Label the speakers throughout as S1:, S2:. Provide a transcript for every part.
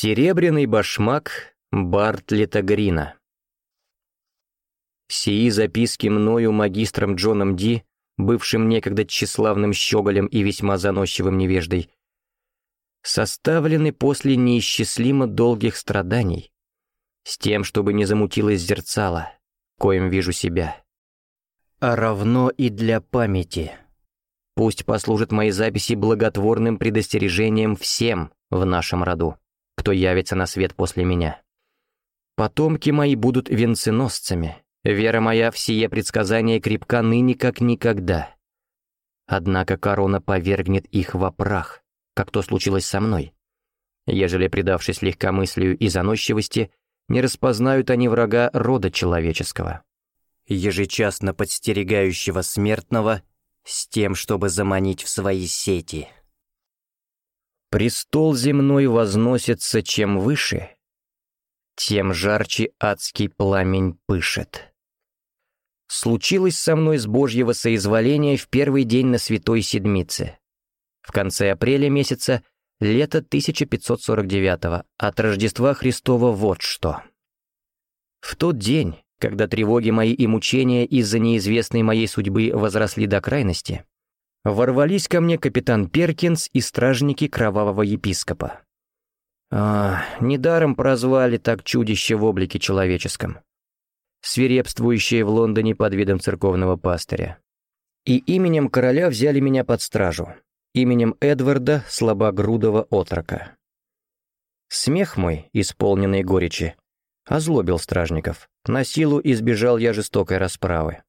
S1: Серебряный башмак Бартлета Грина. Сии записки мною магистром Джоном Ди, бывшим некогда тщеславным щеголем и весьма заносчивым невеждой, составлены после неисчислимо долгих страданий, с тем, чтобы не замутилось зерцало, коим вижу себя. А равно и для памяти. Пусть послужат мои записи благотворным предостережением всем в нашем роду кто явится на свет после меня. Потомки мои будут венценосцами, вера моя в сие предсказание крепка ныне как никогда. Однако корона повергнет их во прах, как то случилось со мной. Ежели, предавшись легкомыслию и заносчивости, не распознают они врага рода человеческого, ежечасно подстерегающего смертного с тем, чтобы заманить в свои сети». Престол земной возносится чем выше, тем жарче адский пламень пышет. Случилось со мной с Божьего соизволения в первый день на Святой Седмице. В конце апреля месяца, лето 1549 от Рождества Христова вот что. В тот день, когда тревоги мои и мучения из-за неизвестной моей судьбы возросли до крайности, ворвались ко мне капитан Перкинс и стражники кровавого епископа. А, недаром прозвали так чудище в облике человеческом, свирепствующее в Лондоне под видом церковного пастыря. И именем короля взяли меня под стражу, именем Эдварда слабогрудого отрока. Смех мой, исполненный горечи, озлобил стражников. На силу избежал я жестокой расправы.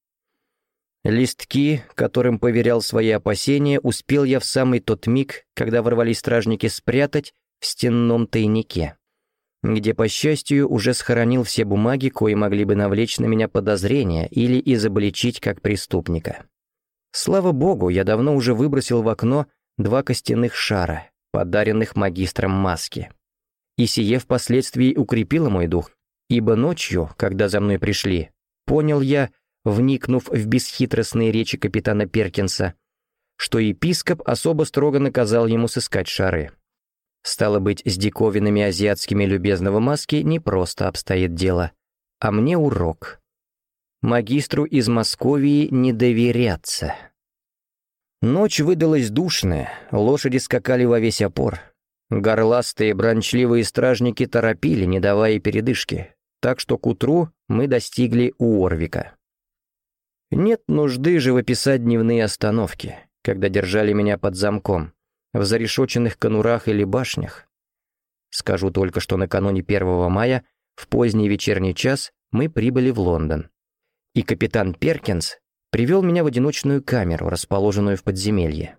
S1: Листки, которым поверял свои опасения, успел я в самый тот миг, когда ворвались стражники, спрятать в стенном тайнике, где, по счастью, уже схоронил все бумаги, кои могли бы навлечь на меня подозрения или изобличить как преступника. Слава богу, я давно уже выбросил в окно два костяных шара, подаренных магистром маски. И сие впоследствии укрепило мой дух, ибо ночью, когда за мной пришли, понял я, вникнув в бесхитростные речи капитана Перкинса, что епископ особо строго наказал ему сыскать шары. Стало быть, с диковинами азиатскими любезного маски не просто обстоит дело, а мне урок. Магистру из Московии не доверяться. Ночь выдалась душная, лошади скакали во весь опор. Горластые, брончливые стражники торопили, не давая передышки, так что к утру мы достигли Уорвика. Нет нужды же выписать дневные остановки, когда держали меня под замком, в зарешоченных конурах или башнях. Скажу только, что накануне 1 мая, в поздний вечерний час, мы прибыли в Лондон. И капитан Перкинс привел меня в одиночную камеру, расположенную в подземелье.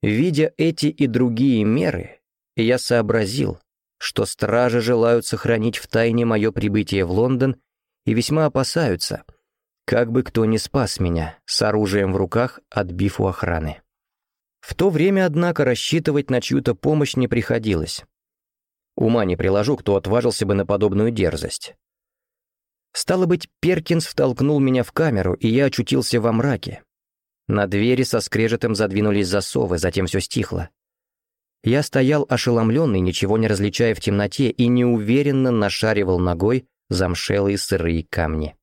S1: Видя эти и другие меры, я сообразил, что стражи желают сохранить в тайне мое прибытие в Лондон и весьма опасаются — как бы кто ни спас меня, с оружием в руках, отбив у охраны. В то время, однако, рассчитывать на чью-то помощь не приходилось. Ума не приложу, кто отважился бы на подобную дерзость. Стало быть, Перкинс втолкнул меня в камеру, и я очутился во мраке. На двери со скрежетом задвинулись засовы, затем все стихло. Я стоял ошеломленный, ничего не различая в темноте, и неуверенно нашаривал ногой замшелые сырые камни.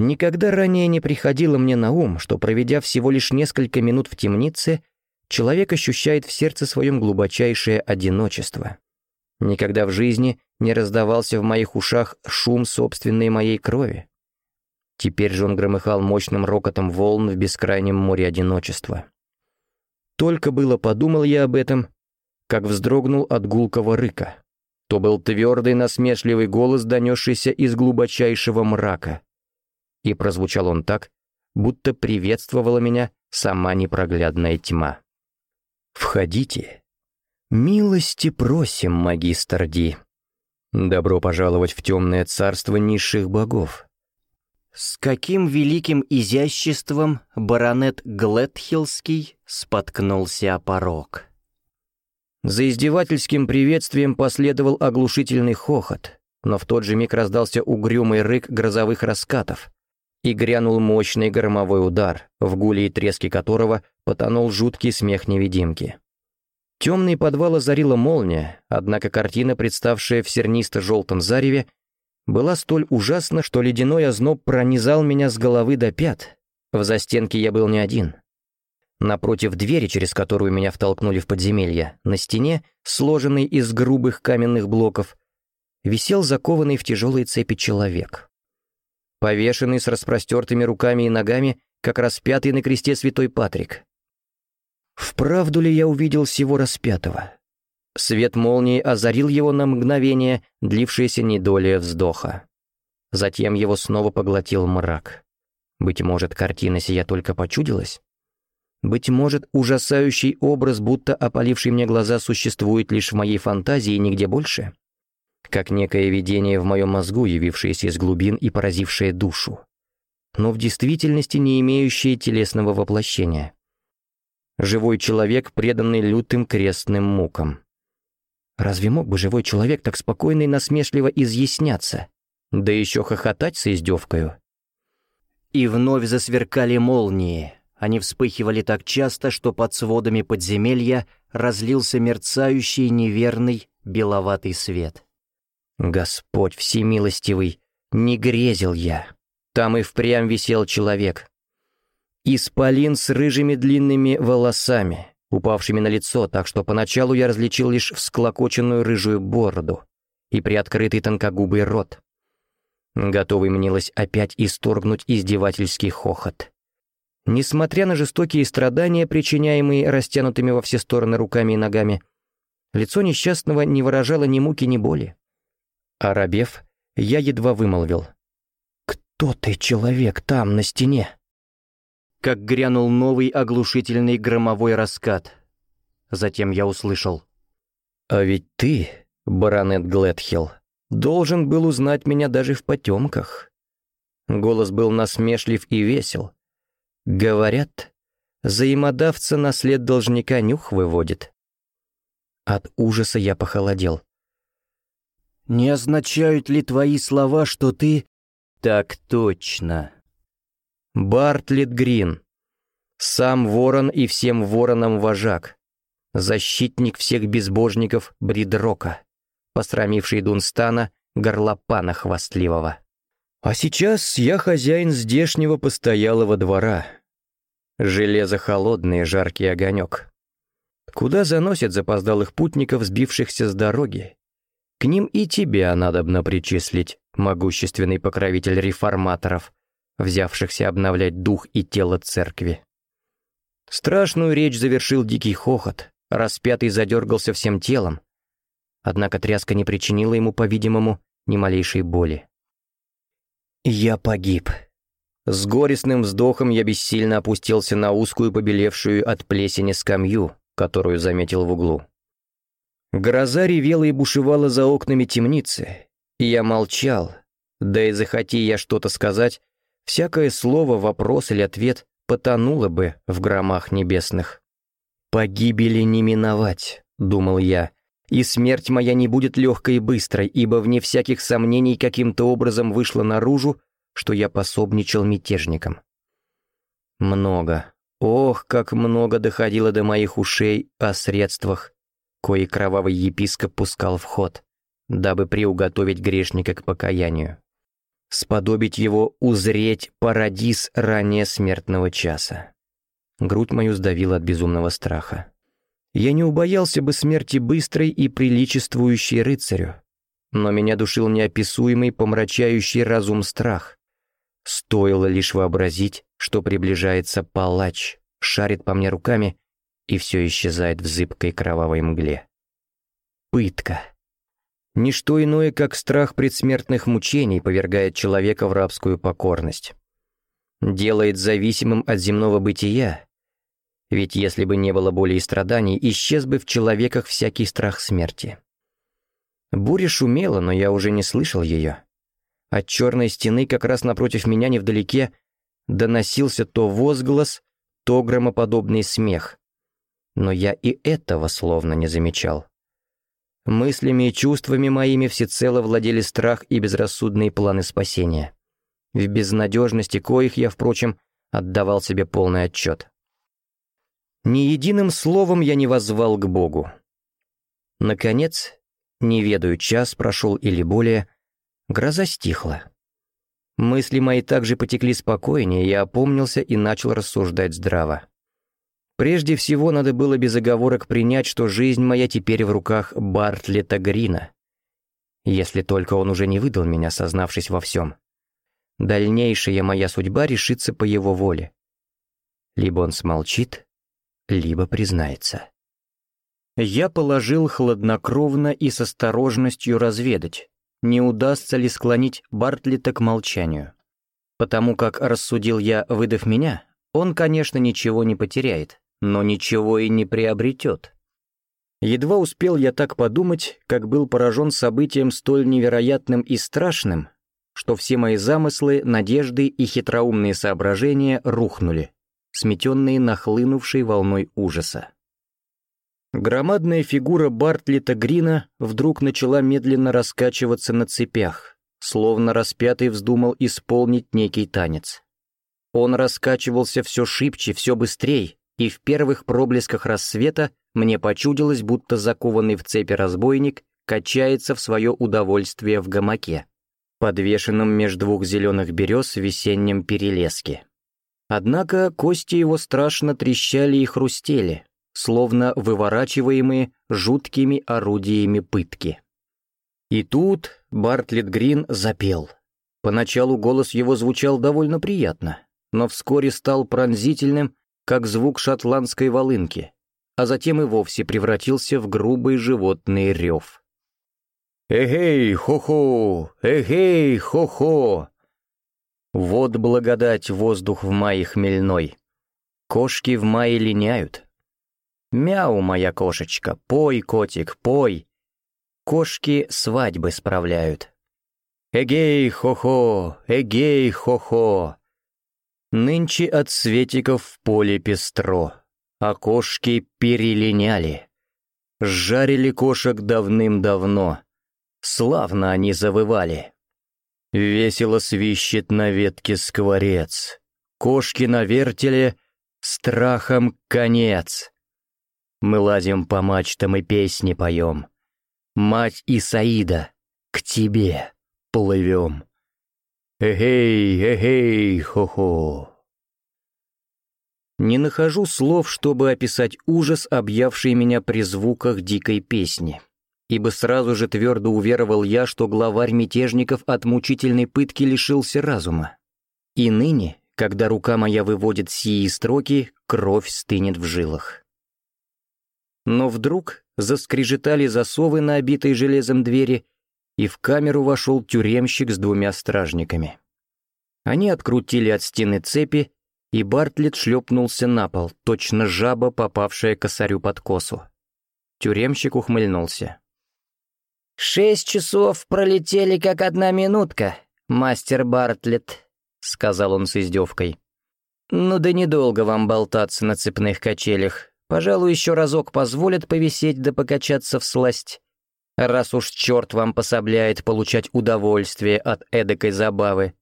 S1: Никогда ранее не приходило мне на ум, что, проведя всего лишь несколько минут в темнице, человек ощущает в сердце своем глубочайшее одиночество. Никогда в жизни не раздавался в моих ушах шум собственной моей крови. Теперь же он громыхал мощным рокотом волн в бескрайнем море одиночества. Только было подумал я об этом, как вздрогнул от гулкого рыка. То был твердый насмешливый голос, донесшийся из глубочайшего мрака и прозвучал он так, будто приветствовала меня сама непроглядная тьма. «Входите. Милости просим, магистр Ди. Добро пожаловать в темное царство низших богов». С каким великим изяществом баронет Глетхиллский споткнулся о порог. За издевательским приветствием последовал оглушительный хохот, но в тот же миг раздался угрюмый рык грозовых раскатов, и грянул мощный громовой удар, в гуле и треске которого потонул жуткий смех невидимки. Темный подвал озарила молния, однако картина, представшая в сернисто-желтом зареве, была столь ужасна, что ледяной озноб пронизал меня с головы до пят. В застенке я был не один. Напротив двери, через которую меня втолкнули в подземелье, на стене, сложенной из грубых каменных блоков, висел закованный в тяжелые цепи человек. Повешенный с распростертыми руками и ногами, как распятый на кресте святой Патрик. Вправду ли я увидел всего распятого? Свет молнии озарил его на мгновение, длившееся недолее вздоха. Затем его снова поглотил мрак. Быть может, картина сия только почудилась? Быть может, ужасающий образ, будто опаливший мне глаза, существует лишь в моей фантазии и нигде больше? Как некое видение в моем мозгу, явившееся из глубин и поразившее душу, но в действительности не имеющее телесного воплощения живой человек, преданный лютым крестным мукам. Разве мог бы живой человек так спокойно и насмешливо изъясняться? Да еще хохотать с издевкою? И вновь засверкали молнии. Они вспыхивали так часто, что под сводами подземелья разлился мерцающий неверный беловатый свет. Господь всемилостивый, не грезил я. Там и впрямь висел человек, Исполин с рыжими длинными волосами, упавшими на лицо, так что поначалу я различил лишь всклокоченную рыжую бороду и приоткрытый тонкогубый рот. Готовый мнилось опять исторгнуть издевательский хохот. Несмотря на жестокие страдания, причиняемые растянутыми во все стороны руками и ногами, лицо несчастного не выражало ни муки, ни боли. Оробев, я едва вымолвил. «Кто ты, человек, там, на стене?» как грянул новый оглушительный громовой раскат. Затем я услышал. «А ведь ты, баронет Гледхилл, должен был узнать меня даже в потемках». Голос был насмешлив и весел. «Говорят, взаимодавца на след должника нюх выводит». От ужаса я похолодел. «Не означают ли твои слова, что ты...» «Так точно», Бартлет Грин. Сам ворон и всем воронам вожак. Защитник всех безбожников Бридрока, посрамивший Дунстана, горлопана хвастливого. А сейчас я хозяин здешнего постоялого двора. Железо холодный, жаркий огонек. Куда заносят запоздалых путников, сбившихся с дороги? К ним и тебя надобно причислить, могущественный покровитель реформаторов, взявшихся обновлять дух и тело церкви. Страшную речь завершил дикий хохот, распятый задергался всем телом, однако тряска не причинила ему, по-видимому, ни малейшей боли. «Я погиб». С горестным вздохом я бессильно опустился на узкую побелевшую от плесени скамью, которую заметил в углу. Гроза ревела и бушевала за окнами темницы, и я молчал, да и захоти я что-то сказать, всякое слово, вопрос или ответ потонуло бы в громах небесных. «Погибели не миновать», — думал я, «и смерть моя не будет легкой и быстрой, ибо вне всяких сомнений каким-то образом вышло наружу, что я пособничал мятежникам». Много, ох, как много доходило до моих ушей о средствах, кои кровавый епископ пускал в ход, дабы приуготовить грешника к покаянию сподобить его узреть парадис ранее смертного часа. Грудь мою сдавила от безумного страха. Я не убоялся бы смерти быстрой и приличествующей рыцарю, но меня душил неописуемый, помрачающий разум страх. Стоило лишь вообразить, что приближается палач, шарит по мне руками, и все исчезает в зыбкой кровавой мгле. Пытка. Ничто иное, как страх предсмертных мучений повергает человека в рабскую покорность. Делает зависимым от земного бытия. Ведь если бы не было боли и страданий, исчез бы в человеках всякий страх смерти. Буря шумела, но я уже не слышал ее. От черной стены, как раз напротив меня невдалеке, доносился то возглас, то громоподобный смех. Но я и этого словно не замечал. Мыслями и чувствами моими всецело владели страх и безрассудные планы спасения. В безнадежности коих я, впрочем, отдавал себе полный отчет. Ни единым словом я не воззвал к Богу. Наконец, не ведаю, час прошел или более, гроза стихла. Мысли мои также потекли спокойнее, я опомнился и начал рассуждать здраво. Прежде всего, надо было без оговорок принять, что жизнь моя теперь в руках Бартлета Грина. Если только он уже не выдал меня, сознавшись во всем. Дальнейшая моя судьба решится по его воле. Либо он смолчит, либо признается. Я положил хладнокровно и с осторожностью разведать, не удастся ли склонить Бартлета к молчанию. Потому как, рассудил я, выдав меня, он, конечно, ничего не потеряет но ничего и не приобретет. Едва успел я так подумать, как был поражен событием столь невероятным и страшным, что все мои замыслы, надежды и хитроумные соображения рухнули, сметенные нахлынувшей волной ужаса. Громадная фигура Бартлета Грина вдруг начала медленно раскачиваться на цепях, словно распятый вздумал исполнить некий танец. Он раскачивался все шибче, все быстрее, и в первых проблесках рассвета мне почудилось, будто закованный в цепи разбойник качается в свое удовольствие в гамаке, подвешенном между двух зеленых берез в весеннем перелеске. Однако кости его страшно трещали и хрустели, словно выворачиваемые жуткими орудиями пытки. И тут Бартлет Грин запел. Поначалу голос его звучал довольно приятно, но вскоре стал пронзительным как звук шотландской волынки, а затем и вовсе превратился в грубый животный рев. «Эгей, хо-хо! Эгей, хо-хо!» Вот благодать воздух в мае хмельной. Кошки в мае линяют. Мяу, моя кошечка, пой, котик, пой. Кошки свадьбы справляют. Эгей, хо-хо, эгей, хо-хо. Нынче от светиков в поле пестро, а кошки перелиняли. Жарили кошек давным-давно, славно они завывали. Весело свищет на ветке скворец, кошки на вертеле, страхом конец. Мы лазим по мачтам и песни поем. Мать Исаида, к тебе плывем. Эгей, эгей, хо-хо. Не нахожу слов, чтобы описать ужас, объявший меня при звуках дикой песни. Ибо сразу же твердо уверовал я, что главарь мятежников от мучительной пытки лишился разума. И ныне, когда рука моя выводит сии строки, кровь стынет в жилах. Но вдруг заскрежетали засовы на обитой железом двери, и в камеру вошел тюремщик с двумя стражниками. Они открутили от стены цепи, и Бартлет шлепнулся на пол, точно жаба, попавшая косарю под косу. Тюремщик ухмыльнулся. «Шесть часов пролетели как одна минутка, мастер Бартлет», — сказал он с издевкой. «Ну да недолго вам болтаться на цепных качелях. Пожалуй, еще разок позволят повисеть да покачаться в сласть раз уж черт вам пособляет получать удовольствие от эдакой забавы.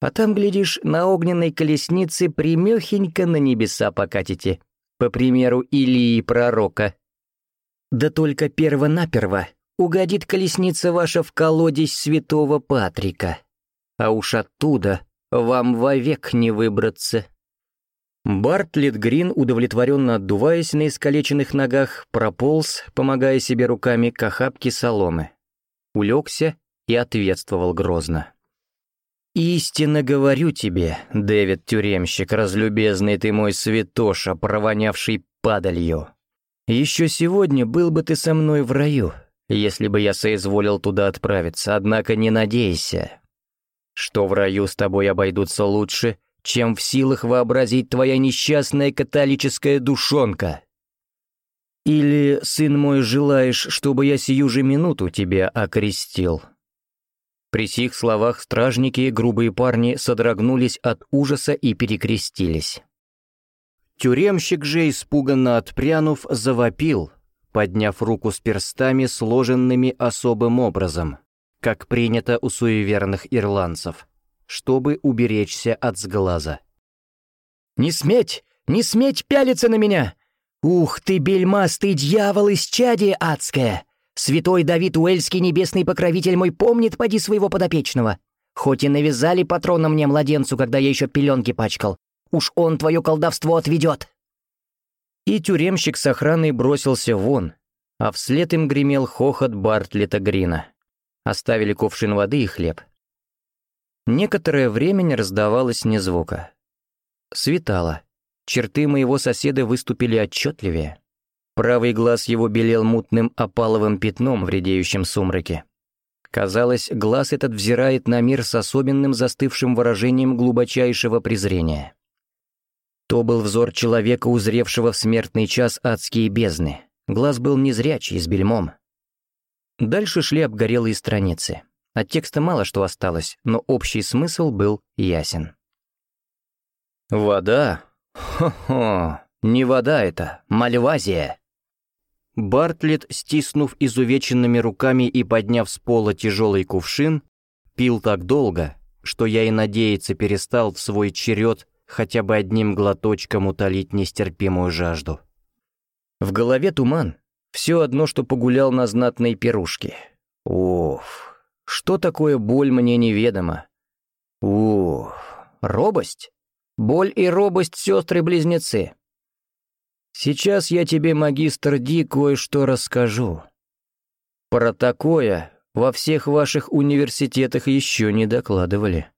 S1: А там, глядишь, на огненной колеснице примехенько на небеса покатите, по примеру Илии Пророка. Да только перво-наперво угодит колесница ваша в колодец святого Патрика, а уж оттуда вам вовек не выбраться. Бартлет Грин, удовлетворенно отдуваясь на искалеченных ногах, прополз, помогая себе руками к охапке соломы. Улегся и ответствовал грозно. «Истинно говорю тебе, Дэвид Тюремщик, разлюбезный ты мой святоша, провонявший падалью. Еще сегодня был бы ты со мной в раю, если бы я соизволил туда отправиться, однако не надейся. Что в раю с тобой обойдутся лучше — чем в силах вообразить твоя несчастная католическая душонка. Или, сын мой, желаешь, чтобы я сию же минуту тебя окрестил?» При сих словах стражники, и грубые парни, содрогнулись от ужаса и перекрестились. Тюремщик же, испуганно отпрянув, завопил, подняв руку с перстами, сложенными особым образом, как принято у суеверных ирландцев чтобы уберечься от сглаза. «Не сметь! Не сметь пялиться на меня! «Ух ты, бельмастый дьявол из чади адская! Святой Давид Уэльский, небесный покровитель мой, помнит, поди своего подопечного. Хоть и навязали патрона мне, младенцу, когда я еще пеленки пачкал. Уж он твое колдовство отведет!» И тюремщик с охраной бросился вон, а вслед им гремел хохот Бартлета Грина. Оставили кувшин воды и хлеб. Некоторое время не раздавалось ни звука. Светало. Черты моего соседа выступили отчетливее. Правый глаз его белел мутным опаловым пятном в редеющем сумраке. Казалось, глаз этот взирает на мир с особенным застывшим выражением глубочайшего презрения. То был взор человека, узревшего в смертный час адские бездны. Глаз был незрячий, с бельмом. Дальше шли обгорелые страницы. От текста мало что осталось, но общий смысл был ясен. «Вода? Хо-хо! Не вода это, мальвазия!» Бартлет, стиснув изувеченными руками и подняв с пола тяжелый кувшин, пил так долго, что я и надеяться перестал в свой черед хотя бы одним глоточком утолить нестерпимую жажду. В голове туман, все одно, что погулял на знатной пирушке. Уф, что такое боль мне неведомо. Уф, робость? Боль и робость — сестры-близнецы. Сейчас я тебе, магистр Ди, кое-что расскажу. Про такое во всех ваших университетах еще не докладывали.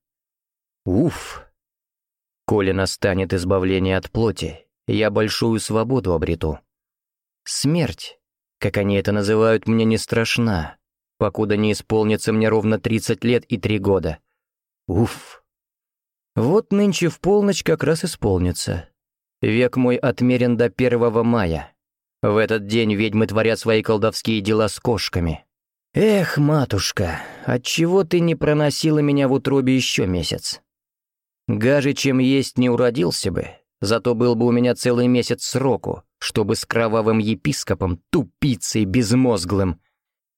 S1: Уф. Коли настанет избавление от плоти, я большую свободу обрету. Смерть как они это называют, мне не страшна, покуда не исполнится мне ровно 30 лет и 3 года. Уф. Вот нынче в полночь как раз исполнится. Век мой отмерен до 1 мая. В этот день ведьмы творят свои колдовские дела с кошками. Эх, матушка, отчего ты не проносила меня в утробе еще месяц? Гаже, чем есть, не уродился бы, зато был бы у меня целый месяц сроку, чтобы с кровавым епископом, тупицей безмозглым,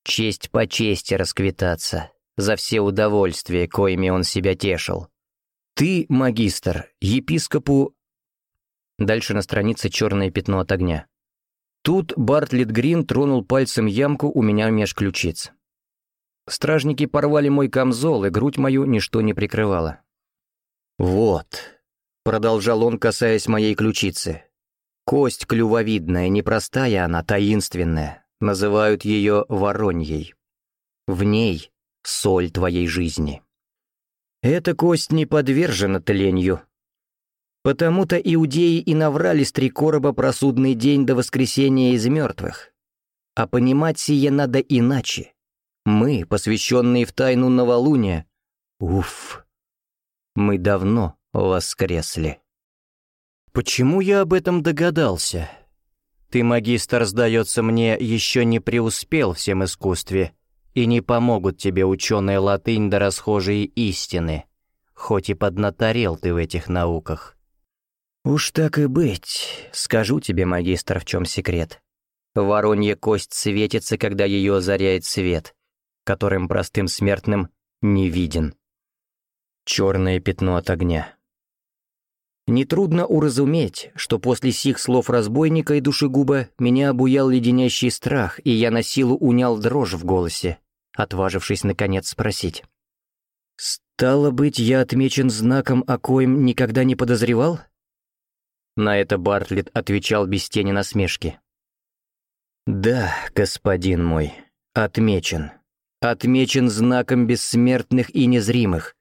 S1: честь по чести расквитаться за все удовольствия, коими он себя тешил. Ты, магистр, епископу... Дальше на странице черное пятно от огня. Тут Бартлет Грин тронул пальцем ямку у меня меж ключиц. Стражники порвали мой камзол, и грудь мою ничто не прикрывало. «Вот», — продолжал он, касаясь моей ключицы, Кость клювовидная, непростая она, таинственная. Называют ее вороньей. В ней соль твоей жизни. Эта кость не подвержена тлению. Потому-то иудеи и наврали с три короба про судный день до воскресения из мертвых. А понимать сие надо иначе. Мы, посвященные в тайну новолуния, уф, мы давно воскресли. Почему я об этом догадался? Ты, магистр, сдается мне, еще не преуспел всем искусстве, и не помогут тебе ученые латынь да расхожие истины, хоть и поднаторел ты в этих науках. Уж так и быть, скажу тебе, магистр, в чем секрет. Воронья кость светится, когда ее озаряет свет, которым простым смертным не виден. Черное пятно от огня. Нетрудно уразуметь, что после сих слов разбойника и душегуба меня обуял леденящий страх, и я на силу унял дрожь в голосе, отважившись наконец спросить. «Стало быть, я отмечен знаком, о коем никогда не подозревал?» На это Бартлетт отвечал без тени насмешки. «Да, господин мой, отмечен. Отмечен знаком бессмертных и незримых,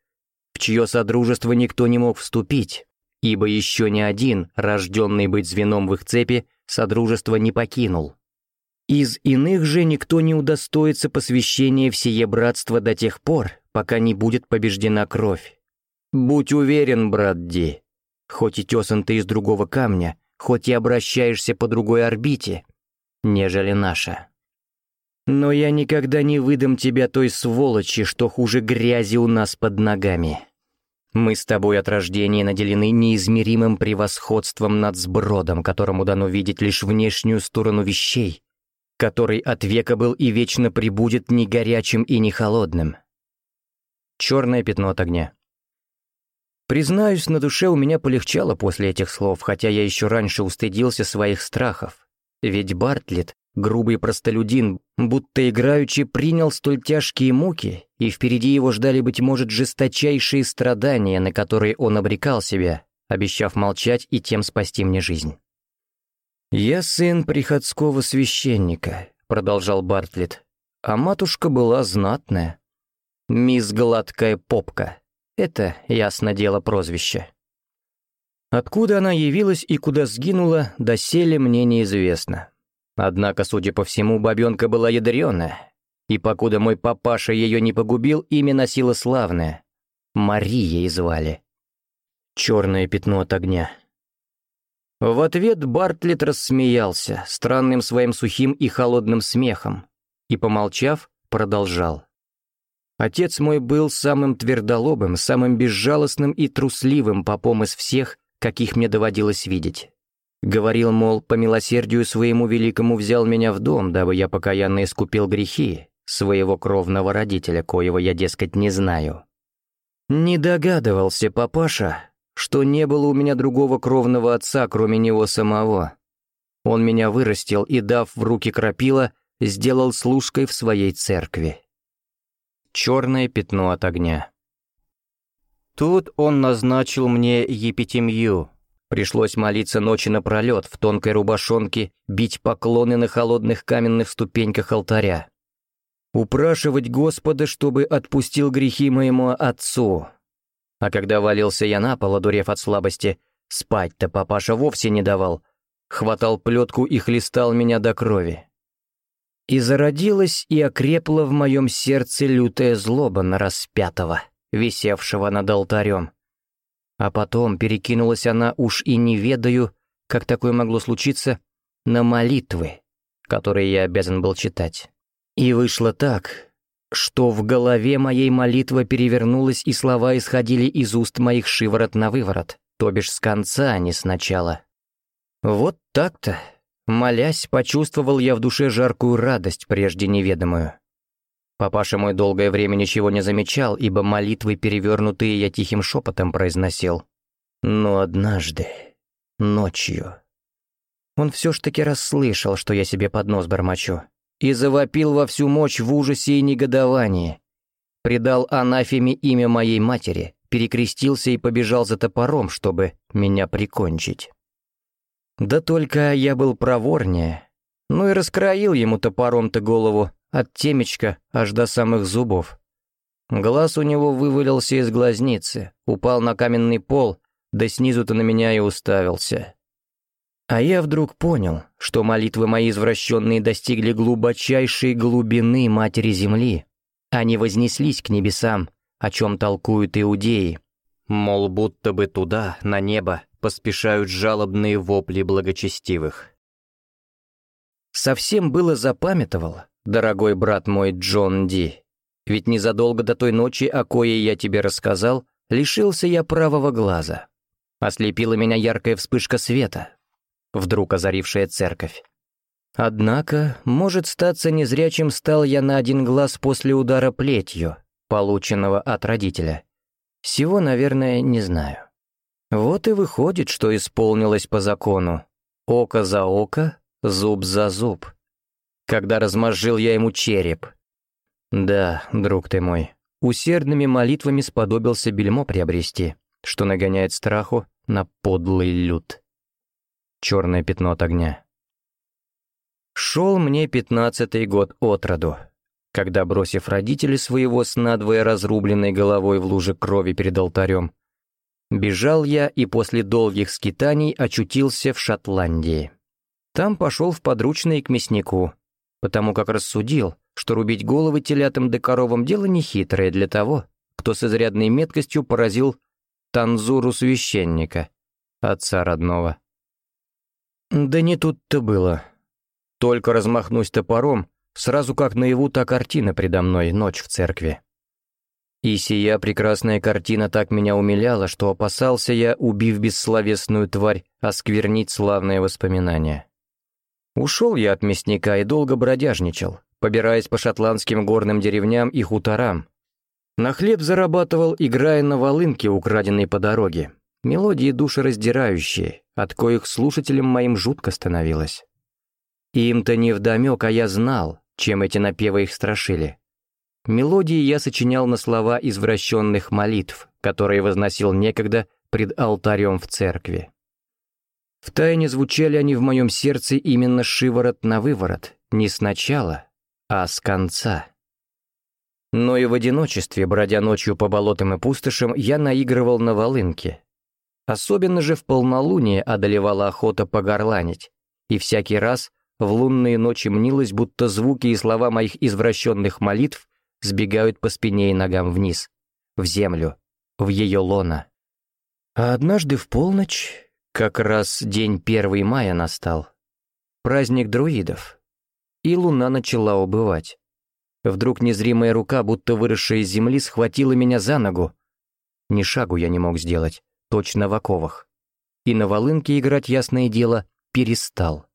S1: в чье содружество никто не мог вступить, ибо еще ни один, рожденный быть звеном в их цепи, Содружество не покинул. Из иных же никто не удостоится посвящения в сие братство до тех пор, пока не будет побеждена кровь. Будь уверен, брат Ди, хоть и тесан ты из другого камня, хоть и обращаешься по другой орбите, нежели наша. Но я никогда не выдам тебя той сволочи, что хуже грязи у нас под ногами. Мы с тобой от рождения наделены неизмеримым превосходством над сбродом, которому дано видеть лишь внешнюю сторону вещей, который от века был и вечно прибудет ни горячим и ни холодным. Черное пятно от огня. Признаюсь, на душе у меня полегчало после этих слов, хотя я еще раньше устыдился своих страхов. Ведь Бартлетт, грубый простолюдин, будто играючи принял столь тяжкие муки, и впереди его ждали, быть может, жесточайшие страдания, на которые он обрекал себя, обещав молчать и тем спасти мне жизнь. «Я сын приходского священника», — продолжал Бартлетт, «а матушка была знатная. Мисс Гладкая Попка». Это, ясно дело, прозвище. Откуда она явилась и куда сгинула, доселе мне неизвестно. Однако, судя по всему, бабенка была ядреная, и покуда мой папаша ее не погубил, имя носила славное. Марией звали. Черное пятно от огня. В ответ Бартлетт рассмеялся странным своим сухим и холодным смехом и, помолчав, продолжал. Отец мой был самым твердолобым, самым безжалостным и трусливым попом из всех, каких мне доводилось видеть. Говорил, мол, по милосердию своему великому взял меня в дом, дабы я покаянно искупил грехи своего кровного родителя, коего я, дескать, не знаю. Не догадывался папаша, что не было у меня другого кровного отца, кроме него самого. Он меня вырастил и, дав в руки крапила, сделал служкой в своей церкви черное пятно от огня. Тут он назначил мне епитемью. Пришлось молиться ночи напролет в тонкой рубашонке, бить поклоны на холодных каменных ступеньках алтаря. Упрашивать Господа, чтобы отпустил грехи моему отцу. А когда валился я на пол, одурев от слабости, спать-то папаша вовсе не давал. Хватал плетку и хлестал меня до крови. И зародилась и окрепла в моем сердце лютая злоба на распятого, висевшего над алтарем. А потом перекинулась она уж и не ведаю, как такое могло случиться, на молитвы, которые я обязан был читать. И вышло так, что в голове моей молитва перевернулась, и слова исходили из уст моих шиворот на выворот, то бишь с конца, а не сначала. Вот так-то. Молясь, почувствовал я в душе жаркую радость, прежде неведомую. Папаша мой долгое время ничего не замечал, ибо молитвы перевернутые я тихим шепотом произносил. Но однажды, ночью, он все ж таки расслышал, что я себе под нос бормочу, и завопил во всю мощь в ужасе и негодовании. Предал анафеме имя моей матери, перекрестился и побежал за топором, чтобы меня прикончить. Да только я был проворнее. Ну и раскроил ему топором-то голову от темечка аж до самых зубов. Глаз у него вывалился из глазницы, упал на каменный пол, да снизу-то на меня и уставился. А я вдруг понял, что молитвы мои извращенные достигли глубочайшей глубины Матери Земли. Они вознеслись к небесам, о чем толкуют иудеи. Мол, будто бы туда, на небо, поспешают жалобные вопли благочестивых. Совсем было запамятовал, дорогой брат мой Джон Ди, ведь незадолго до той ночи, о коей я тебе рассказал, лишился я правого глаза. Ослепила меня яркая вспышка света, вдруг озарившая церковь. Однако, может статься незрячим стал я на один глаз после удара плетью, полученного от родителя. Всего, наверное, не знаю. Вот и выходит, что исполнилось по закону. Око за око, зуб за зуб. Когда размозжил я ему череп. Да, друг ты мой, усердными молитвами сподобился бельмо приобрести, что нагоняет страху на подлый люд. Черное пятно от огня. Шел мне пятнадцатый год от роду, когда, бросив родителей своего с надвое разрубленной головой в луже крови перед алтарем, Бежал я и после долгих скитаний очутился в Шотландии. Там пошел в подручные к мяснику, потому как рассудил, что рубить головы телятам да коровам дело нехитрое для того, кто с изрядной меткостью поразил танзуру священника, отца родного. Да не тут-то было. Только размахнусь топором, сразу как наяву та картина предо мной, ночь в церкви. И сия прекрасная картина так меня умиляла, что опасался я, убив бессловесную тварь, осквернить славные воспоминания. Ушел я от мясника и долго бродяжничал, побираясь по шотландским горным деревням и хуторам. На хлеб зарабатывал, играя на волынке, украденной по дороге. Мелодии душераздирающие, от коих слушателям моим жутко становилось. Им-то не вдомек, а я знал, чем эти напевы их страшили. Мелодии я сочинял на слова извращенных молитв, которые возносил некогда пред алтарем в церкви. Втайне звучали они в моем сердце именно шиворот на выворот, не сначала, а с конца. Но и в одиночестве, бродя ночью по болотам и пустошам, я наигрывал на волынке. Особенно же в полнолуние одолевала охота погорланить, и всякий раз в лунные ночи мнилось, будто звуки и слова моих извращенных молитв сбегают по спине и ногам вниз, в землю, в ее лона. А однажды в полночь, как раз день 1 мая настал, праздник друидов, и луна начала убывать. Вдруг незримая рука, будто выросшая из земли, схватила меня за ногу. Ни шагу я не мог сделать, точно в оковах. И на волынке играть, ясное дело, перестал.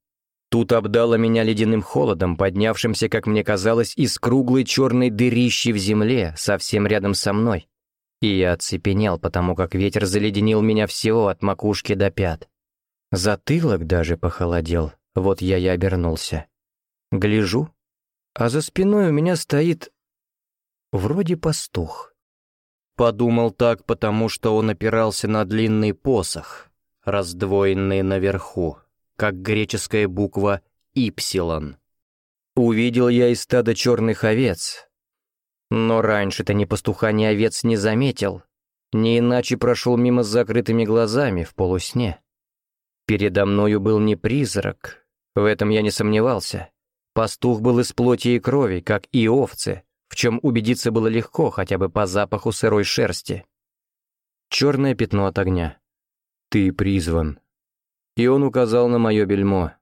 S1: Тут обдало меня ледяным холодом, поднявшимся, как мне казалось, из круглой черной дырищи в земле, совсем рядом со мной. И я оцепенел, потому как ветер заледенил меня всего от макушки до пят. Затылок даже похолодел, вот я и обернулся. Гляжу, а за спиной у меня стоит... вроде пастух. Подумал так, потому что он опирался на длинный посох, раздвоенный наверху, как греческая буква «Ипсилон». Увидел я из стада черных овец. Но раньше-то ни пастуха, ни овец не заметил. Не иначе прошел мимо с закрытыми глазами в полусне. Передо мною был не призрак, в этом я не сомневался. Пастух был из плоти и крови, как и овцы, в чем убедиться было легко, хотя бы по запаху сырой шерсти. Черное пятно от огня. «Ты призван», и он указал на мое бельмо.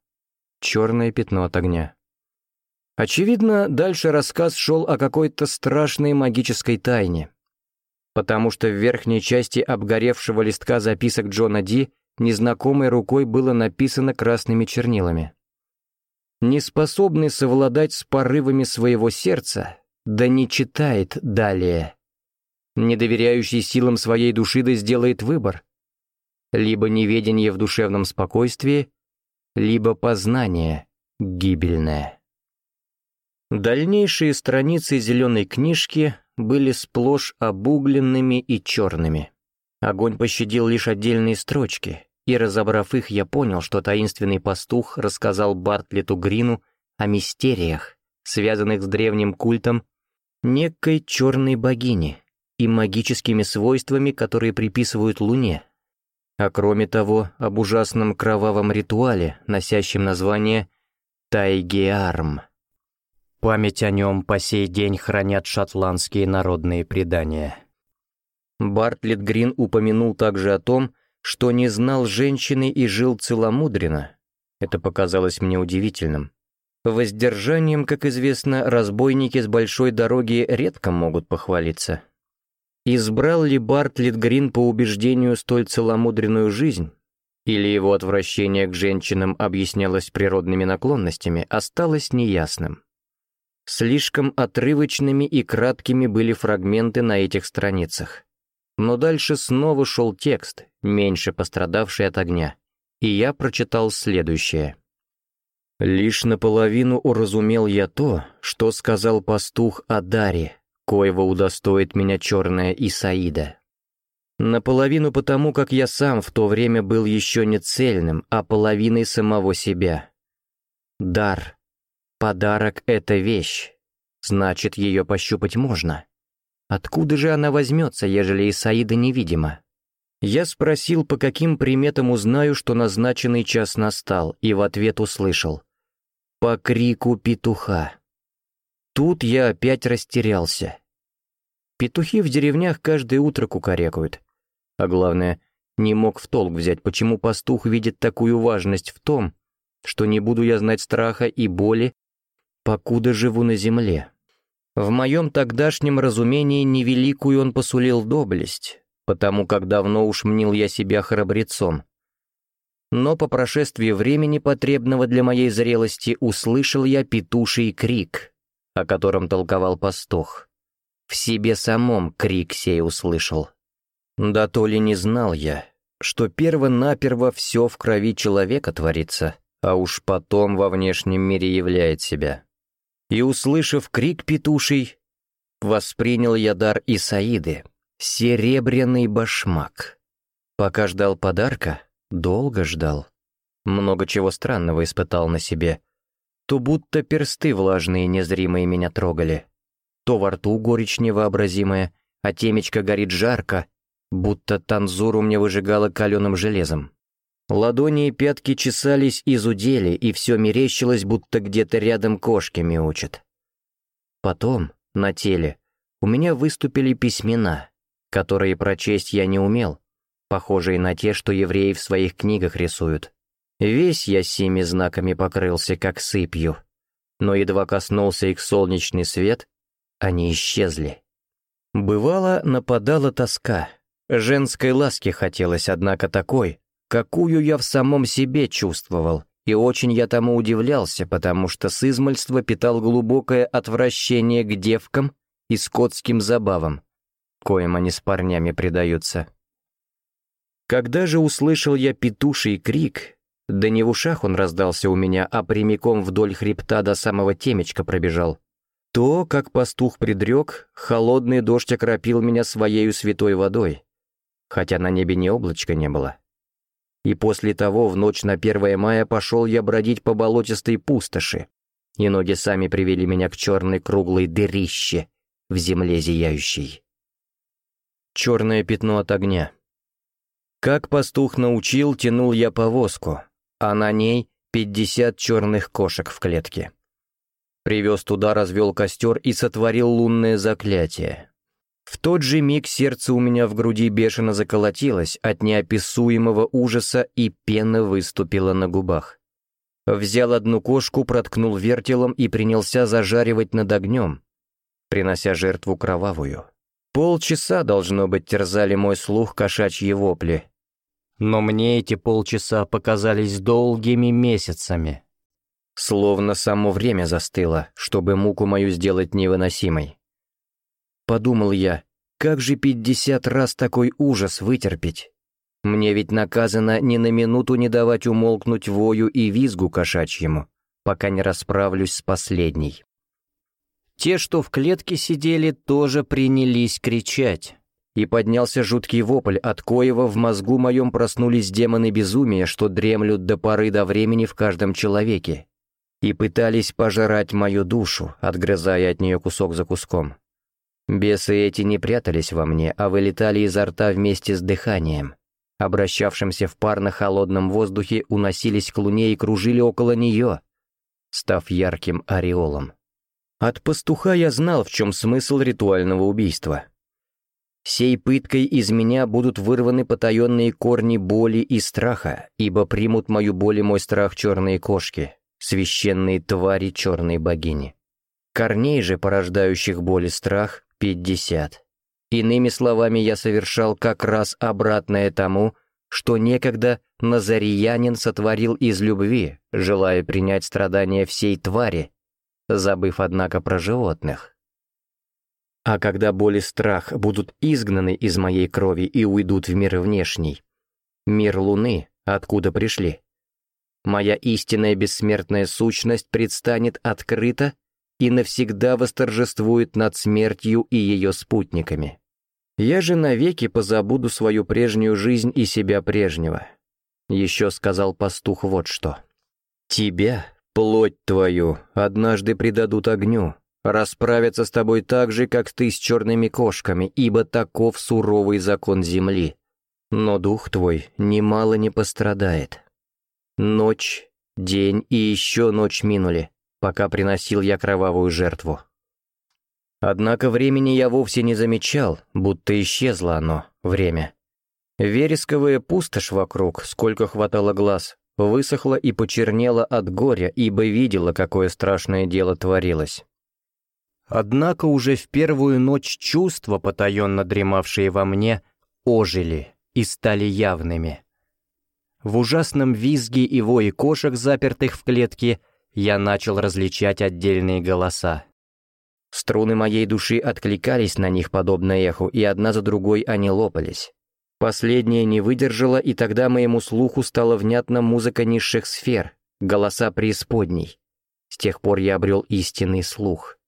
S1: Черное пятно от огня. Очевидно, дальше рассказ шел о какой-то страшной магической тайне, потому что в верхней части обгоревшего листка записок Джона Ди незнакомой рукой было написано красными чернилами. «Неспособный совладать с порывами своего сердца, да не читает далее. Недоверяющий силам своей души да сделает выбор, либо неведение в душевном спокойствии, либо познание гибельное. Дальнейшие страницы зеленой книжки были сплошь обугленными и черными. Огонь пощадил лишь отдельные строчки, и, разобрав их, я понял, что таинственный пастух рассказал Бартлету Грину о мистериях, связанных с древним культом некой черной богини и магическими свойствами, которые приписывают Луне, а кроме того, об ужасном кровавом ритуале, носящем название Тайгеарм. Память о нем по сей день хранят шотландские народные предания. Бартлетт Грин упомянул также о том, что не знал женщины и жил целомудренно. Это показалось мне удивительным. Воздержанием, как известно, разбойники с большой дороги редко могут похвалиться. Избрал ли Бартлетт Грин по убеждению столь целомудренную жизнь? Или его отвращение к женщинам объяснялось природными наклонностями, осталось неясным. Слишком отрывочными и краткими были фрагменты на этих страницах. Но дальше снова шел текст, меньше пострадавший от огня, и я прочитал следующее. «Лишь наполовину уразумел я то, что сказал пастух о Даре, коего удостоит меня черная Исаида. Наполовину потому, как я сам в то время был еще не цельным, а половиной самого себя. Дар. Подарок — это вещь. Значит, ее пощупать можно. Откуда же она возьмется, ежели Исаида невидима? Я спросил, по каким приметам узнаю, что назначенный час настал, и в ответ услышал. По крику петуха. Тут я опять растерялся. Петухи в деревнях каждое утро кукарекают. А главное, не мог в толк взять, почему пастух видит такую важность в том, что не буду я знать страха и боли, покуда живу на земле. В моем тогдашнем разумении невеликую он посулил доблесть, потому как давно уж мнил я себя храбрецом. Но по прошествии времени, потребного для моей зрелости, услышал я петуший крик — о котором толковал пастух. в себе самом крик сей услышал. Да то ли не знал я, что перво-наперво все в крови человека творится, а уж потом во внешнем мире являет себя. И, услышав крик петуший, воспринял я дар Исаиды, серебряный башмак. Пока ждал подарка, долго ждал. Много чего странного испытал на себе. То будто персты влажные незримые меня трогали, то во рту горечь невообразимая, а темечко горит жарко, будто танзуру мне выжигало каленым железом. Ладони и пятки чесались и зудели, и все мерещилось, будто где-то рядом кошки мяучат. Потом, на теле, у меня выступили письмена, которые прочесть я не умел, похожие на те, что евреи в своих книгах рисуют. Весь я сими знаками покрылся, как сыпью, но едва коснулся их солнечный свет, они исчезли. Бывало, нападала тоска, женской ласки хотелось, однако такой, какую я в самом себе чувствовал, и очень я тому удивлялся, потому что с измальства питал глубокое отвращение к девкам и скотским забавам, коим они с парнями предаются. Когда же услышал я петуший крик, да не в ушах он раздался у меня, а прямиком вдоль хребта до самого темечка пробежал, то, как пастух предрек, холодный дождь окропил меня своею святой водой, хотя на небе ни облачка не было. И после того в ночь на 1 мая пошел я бродить по болотистой пустоши, и ноги сами привели меня к черной круглой дырище в земле зияющей. Черное пятно от огня. Как пастух научил, тянул я повозку, а на ней пятьдесят черных кошек в клетке. Привез туда, развел костер и сотворил лунное заклятие. В тот же миг сердце у меня в груди бешено заколотилось от неописуемого ужаса, и пена выступила на губах. Взял одну кошку, проткнул вертелом и принялся зажаривать над огнем, принося жертву кровавую. Полчаса, должно быть, терзали мой слух кошачьи вопли. Но мне эти полчаса показались долгими месяцами. Словно само время застыло, чтобы муку мою сделать невыносимой. Подумал я, как же пятьдесят раз такой ужас вытерпеть? Мне ведь наказано ни на минуту не давать умолкнуть вою и визгу кошачьему, пока не расправлюсь с последней. Те, что в клетке сидели, тоже принялись кричать. И поднялся жуткий вопль, от коего в мозгу моем проснулись демоны безумия, что дремлют до поры до времени в каждом человеке, и пытались пожирать мою душу, отгрызая от нее кусок за куском. Бесы эти не прятались во мне, а вылетали изо рта вместе с дыханием. Обращавшимся в парно-холодном воздухе уносились к луне и кружили около нее, став ярким ореолом. От пастуха я знал, в чем смысл ритуального убийства. Сей пыткой из меня будут вырваны потаенные корни боли и страха, ибо примут мою боль и мой страх черные кошки, священные твари черной богини. Корней же, порождающих боль и страх, пятьдесят. Иными словами, я совершал как раз обратное тому, что некогда Назариянин сотворил из любви, желая принять страдания всей твари, забыв, однако, про животных. А когда боль и страх будут изгнаны из моей крови и уйдут в мир внешний, мир Луны, откуда пришли, моя истинная бессмертная сущность предстанет открыто и навсегда восторжествует над смертью и ее спутниками. Я же навеки позабуду свою прежнюю жизнь и себя прежнего. Еще сказал пастух вот что. «Тебя, плоть твою, однажды предадут огню, расправятся с тобой так же, как ты с черными кошками, ибо таков суровый закон земли. Но дух твой немало не пострадает. Ночь, день и еще ночь минули, пока приносил я кровавую жертву. Однако времени я вовсе не замечал, будто исчезло оно, время. Вересковая пустошь вокруг, сколько хватало глаз, высохла и почернела от горя, ибо видела, какое страшное дело творилось. Однако уже в первую ночь чувства, потаенно дремавшие во мне, ожили и стали явными. В ужасном визге и вое кошек, запертых в клетке, я начал различать отдельные голоса. Струны моей души откликались на них подобно эху, и одна за другой они лопались. Последняя не выдержала, и тогда моему слуху стала внятна музыка низших сфер, голоса преисподней. С тех пор я обрел истинный слух.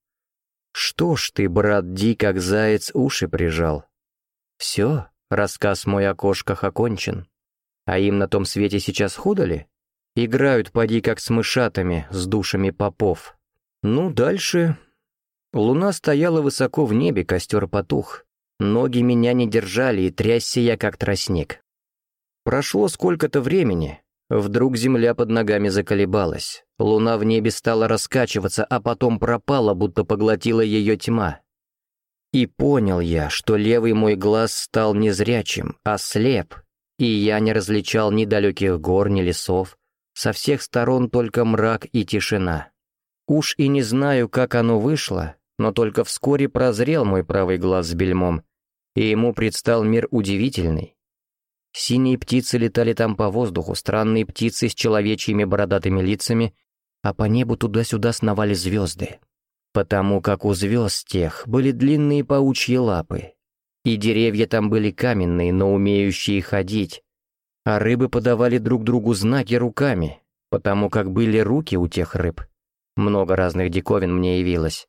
S1: Что ж ты, брат Ди, как заяц уши прижал? Все, рассказ мой о кошках окончен. А им на том свете сейчас худо ли? Играют, поди, как с мышатами, с душами попов. Ну, дальше... Луна стояла высоко в небе, костер потух. Ноги меня не держали, и трясся я, как тростник. Прошло сколько-то времени. Вдруг земля под ногами заколебалась. Луна в небе стала раскачиваться, а потом пропала, будто поглотила ее тьма. И понял я, что левый мой глаз стал незрячим, а слеп, и я не различал ни далеких гор, ни лесов. Со всех сторон только мрак и тишина. Уж и не знаю, как оно вышло, но только вскоре прозрел мой правый глаз с бельмом, и ему предстал мир удивительный. Синие птицы летали там по воздуху, странные птицы с человечьими бородатыми лицами, а по небу туда-сюда сновали звезды. Потому как у звезд тех были длинные паучьи лапы, и деревья там были каменные, но умеющие ходить, а рыбы подавали друг другу знаки руками, потому как были руки у тех рыб. Много разных диковин мне явилось.